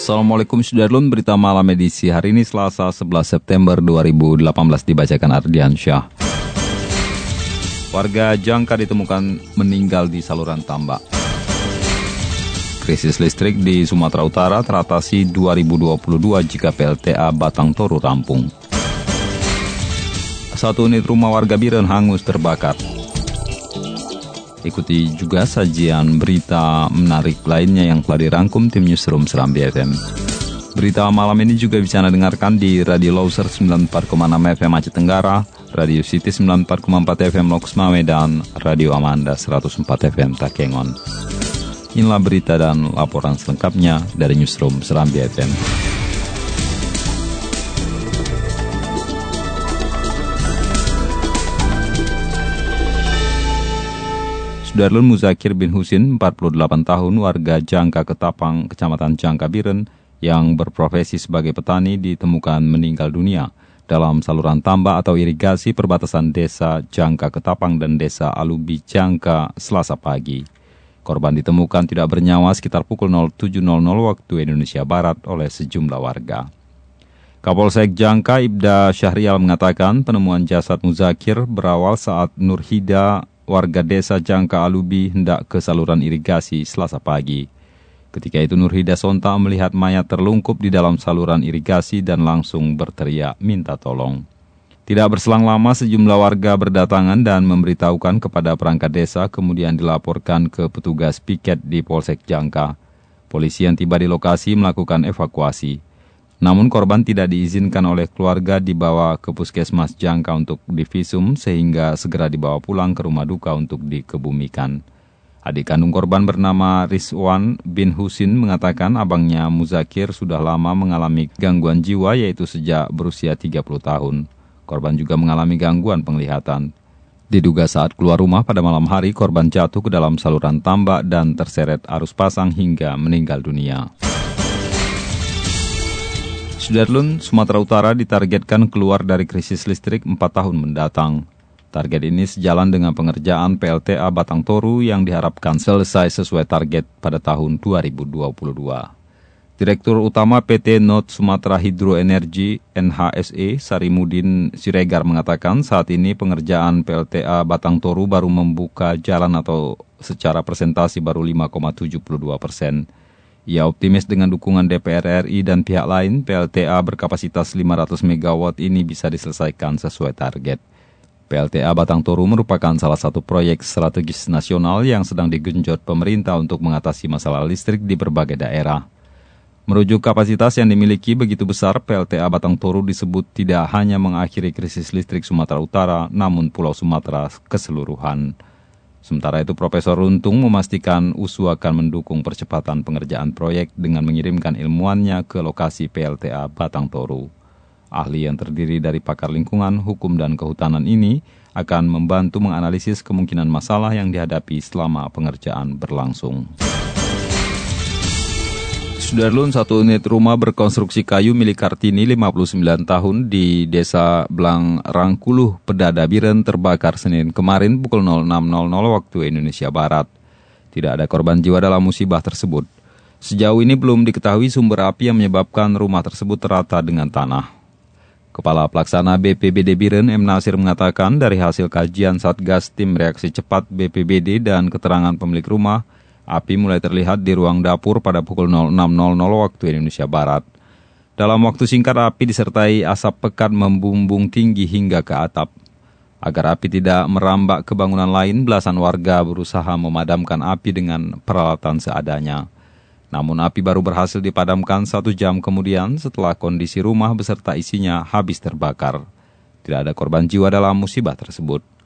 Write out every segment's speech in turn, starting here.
Assalamualaikum Sudarlun, berita malam edisi hari ini Selasa 11 September 2018 dibacakan Ardian Syah. Warga jangka ditemukan meninggal di saluran tambak. Krisis listrik di Sumatera Utara teratasi 2022 jika PLTA Batang Toru rampung. Satu unit rumah warga Biren hangus terbakar. Ikuti juga sajian berita menarik lainnya yang telah dirangkum tim Newsroom Serambi FM. Berita malam ini juga bisa Anda dengarkan di Radio Loser 94,6 FM Aceh Tenggara, Radio City 94,4 FM Lokus Mame, dan Radio Amanda 104 FM Takengon. Inilah berita dan laporan selengkapnya dari Newsroom Serambi FM. Sudarlun Muzakir bin Husin, 48 tahun, warga Jangka Ketapang, Kecamatan Jangka Biren, yang berprofesi sebagai petani ditemukan meninggal dunia dalam saluran tambak atau irigasi perbatasan desa Jangka Ketapang dan desa Alubi Jangka selasa pagi. Korban ditemukan tidak bernyawa sekitar pukul 07.00 waktu Indonesia Barat oleh sejumlah warga. Kapolsek Jangka Ibda Syahrial mengatakan penemuan jasad Muzakir berawal saat Nurhida warga desa Jangka Alubi hendak ke saluran irigasi selasa pagi. Ketika itu Nurhida Sonta melihat mayat terlungkup di dalam saluran irigasi dan langsung berteriak minta tolong. Tidak berselang lama sejumlah warga berdatangan dan memberitahukan kepada perangkat desa kemudian dilaporkan ke petugas piket di Polsek Jangka. Polisi yang tiba di lokasi melakukan evakuasi. Namun korban tidak diizinkan oleh keluarga dibawa ke puskesmas Jangka untuk divisum sehingga segera dibawa pulang ke rumah duka untuk dikebumikan. Adik kandung korban bernama Rizwan bin Husin mengatakan abangnya Muzakir sudah lama mengalami gangguan jiwa yaitu sejak berusia 30 tahun. Korban juga mengalami gangguan penglihatan. Diduga saat keluar rumah pada malam hari korban jatuh ke dalam saluran tambak dan terseret arus pasang hingga meninggal dunia. Sudarlun, Sumatera Utara ditargetkan keluar dari krisis listrik 4 tahun mendatang. Target ini sejalan dengan pengerjaan PLTA Batang Toru yang diharapkan selesai sesuai target pada tahun 2022. Direktur Utama PT Not Sumatera Hidroenergi NHSE Sarimudin Siregar mengatakan saat ini pengerjaan PLTA Batang Toru baru membuka jalan atau secara presentasi baru 5,72 persen. Ia optimis dengan dukungan DPR RI dan pihak lain, PLTA berkapasitas 500 MW ini bisa diselesaikan sesuai target. PLTA Batang Toru merupakan salah satu proyek strategis nasional yang sedang digenjot pemerintah untuk mengatasi masalah listrik di berbagai daerah. Merujuk kapasitas yang dimiliki begitu besar, PLTA Batang Toru disebut tidak hanya mengakhiri krisis listrik Sumatera Utara, namun Pulau Sumatera keseluruhan. Sementara itu, Profesor Runtung memastikan USU akan mendukung percepatan pengerjaan proyek dengan mengirimkan ilmuannya ke lokasi PLTA Batang Toru. Ahli yang terdiri dari pakar lingkungan, hukum, dan kehutanan ini akan membantu menganalisis kemungkinan masalah yang dihadapi selama pengerjaan berlangsung. Sudarlun, satu unit rumah berkonstruksi kayu milik Kartini 59 tahun di Desa Blang Rangkuluh, Pedada Biren terbakar Senin kemarin pukul 06.00 waktu Indonesia Barat. Tidak ada korban jiwa dalam musibah tersebut. Sejauh ini belum diketahui sumber api yang menyebabkan rumah tersebut terata dengan tanah. Kepala Pelaksana BPBD Biren M. Nasir mengatakan dari hasil kajian Satgas Tim Reaksi Cepat BPBD dan keterangan pemilik rumah, Api mulai terlihat di ruang dapur pada pukul 06.00 waktu Indonesia Barat. Dalam waktu singkat api disertai asap pekat membumbung tinggi hingga ke atap. Agar api tidak merambak ke bangunan lain, belasan warga berusaha memadamkan api dengan peralatan seadanya. Namun api baru berhasil dipadamkan satu jam kemudian setelah kondisi rumah beserta isinya habis terbakar. Tidak ada korban jiwa dalam musibah tersebut.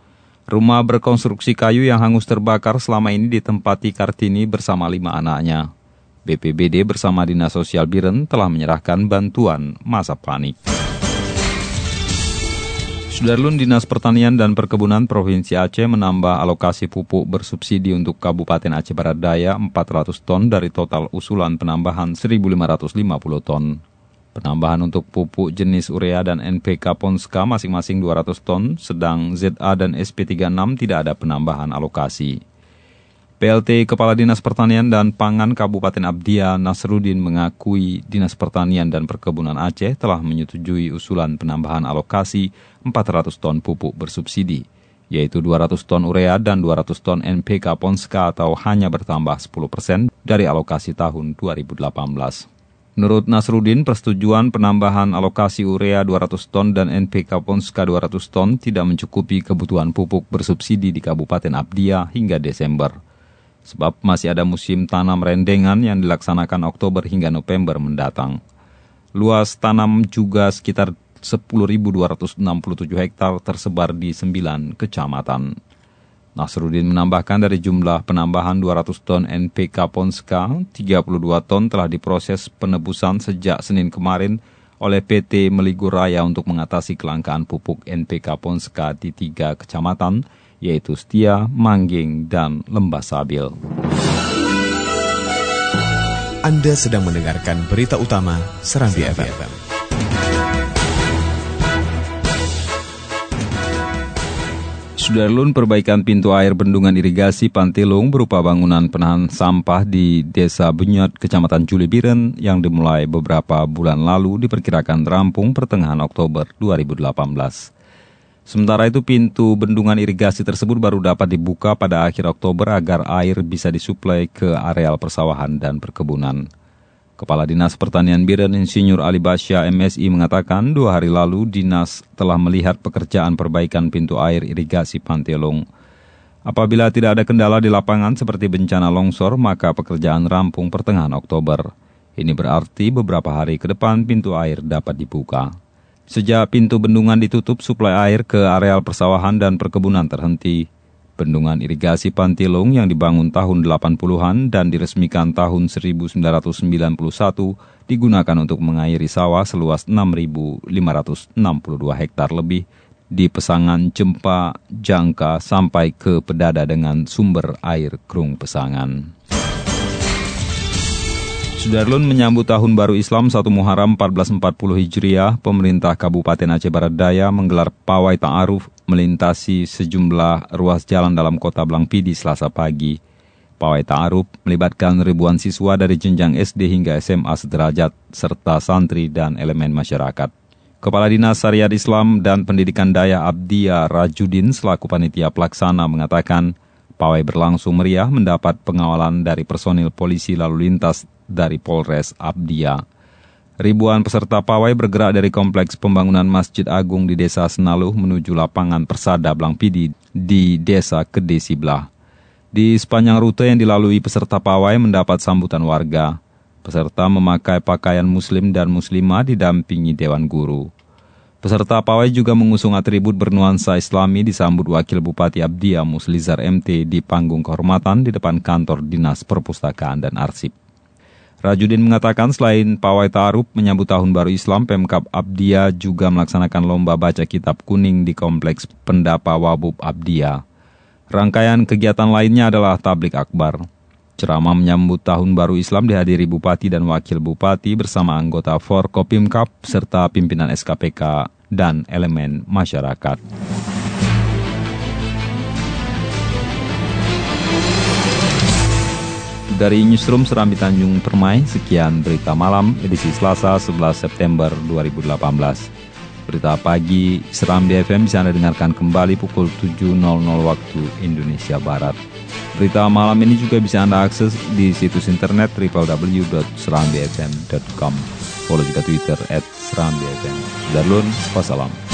Rumah berkonstruksi kayu yang hangus terbakar selama ini ditempati Kartini bersama lima anaknya. BPBD bersama Dinas Sosial Biren telah menyerahkan bantuan masa panik. Sudarlun Dinas Pertanian dan Perkebunan Provinsi Aceh menambah alokasi pupuk bersubsidi untuk Kabupaten Aceh Barat Daya 400 ton dari total usulan penambahan 1.550 ton. Penambahan untuk pupuk jenis urea dan NPK Ponska masing-masing 200 ton, sedang ZA dan SP36 tidak ada penambahan alokasi. PLT Kepala Dinas Pertanian dan Pangan Kabupaten Abdia Nasrudin mengakui Dinas Pertanian dan Perkebunan Aceh telah menyetujui usulan penambahan alokasi 400 ton pupuk bersubsidi, yaitu 200 ton urea dan 200 ton NPK Ponska atau hanya bertambah 10 persen dari alokasi tahun 2018. Menurut Nasrudin, persetujuan penambahan alokasi urea 200 ton dan NPK Ponska 200 ton tidak mencukupi kebutuhan pupuk bersubsidi di Kabupaten Abdia hingga Desember sebab masih ada musim tanam rendengan yang dilaksanakan Oktober hingga November mendatang. Luas tanam juga sekitar 10.267 hektar tersebar di 9 kecamatan. Nasruddin menambahkan dari jumlah penambahan 200 ton NPK Ponska, 32 ton telah diproses penebusan sejak Senin kemarin oleh PT Meligur Raya untuk mengatasi kelangkaan pupuk NPK Ponska di tiga kecamatan, yaitu Setia, Mangging, dan Lembah Sabil. Anda sedang mendengarkan berita utama Serambi, FM. FM. Sudarlun perbaikan pintu air bendungan irigasi Pantilung berupa bangunan penahan sampah di Desa Benyot, Kecamatan Julibiren yang dimulai beberapa bulan lalu diperkirakan rampung pertengahan Oktober 2018. Sementara itu pintu bendungan irigasi tersebut baru dapat dibuka pada akhir Oktober agar air bisa disuplai ke areal persawahan dan perkebunan. Kepala Dinas Pertanian Biren Insinyur Ali Basya MSI mengatakan dua hari lalu dinas telah melihat pekerjaan perbaikan pintu air irigasi Pantelong. Apabila tidak ada kendala di lapangan seperti bencana longsor, maka pekerjaan rampung pertengahan Oktober. Ini berarti beberapa hari ke depan pintu air dapat dibuka. Sejak pintu bendungan ditutup, suplai air ke areal persawahan dan perkebunan terhenti. Bendungan irigasi Pantilung yang dibangun tahun 80-an dan diresmikan tahun 1991 digunakan untuk mengairi sawah seluas 6.562 hektar lebih di pesangan Cempa, Jangka sampai ke Pedada dengan sumber air Krung Pesangan. Sudarlun menyambut Tahun Baru Islam 1 Muharram 1440 Hijriah, pemerintah Kabupaten Aceh Barat Daya menggelar pawai ta'aruf melintasi sejumlah ruas jalan dalam kota Blangpidi selasa pagi. Pawai ta'aruf melibatkan ribuan siswa dari jenjang SD hingga SMA sederajat, serta santri dan elemen masyarakat. Kepala Dinas Syariat Islam dan Pendidikan Daya Abdia Rajudin selaku panitia pelaksana mengatakan, pawai berlangsung meriah mendapat pengawalan dari personil polisi lalu lintas dari Polres Abdia. Ribuan peserta pawai bergerak dari kompleks pembangunan Masjid Agung di Desa Senaluh menuju lapangan Persada Blangpidi di Desa Kedesiblah. Di sepanjang rute yang dilalui peserta pawai mendapat sambutan warga. Peserta memakai pakaian muslim dan muslimah didampingi Dewan Guru. Peserta pawai juga mengusung atribut bernuansa islami disambut Wakil Bupati Abdia Muslizar MT di panggung kehormatan di depan kantor Dinas Perpustakaan dan Arsip. Rajudin mengatakan selain pawai ta'aruf menyambut tahun baru Islam, Pemkap Abdia juga melaksanakan lomba baca kitab kuning di Kompleks Pendapa Wabub Abdia. Rangkaian kegiatan lainnya adalah tablik akbar. Ceramah menyambut tahun baru Islam dihadiri Bupati dan Wakil Bupati bersama anggota Forkopimkap serta pimpinan SKPK dan elemen masyarakat. Dari Newsroom Serambi Tanjung Permai, sekian berita malam edisi Selasa 11 September 2018. Berita pagi Serambi FM bisa Anda dengarkan kembali pukul 7.00 waktu Indonesia Barat. Berita malam ini juga bisa Anda akses di situs internet www.serambifm.com. Follow juga Twitter at Serambi FM. Darulun, wassalam.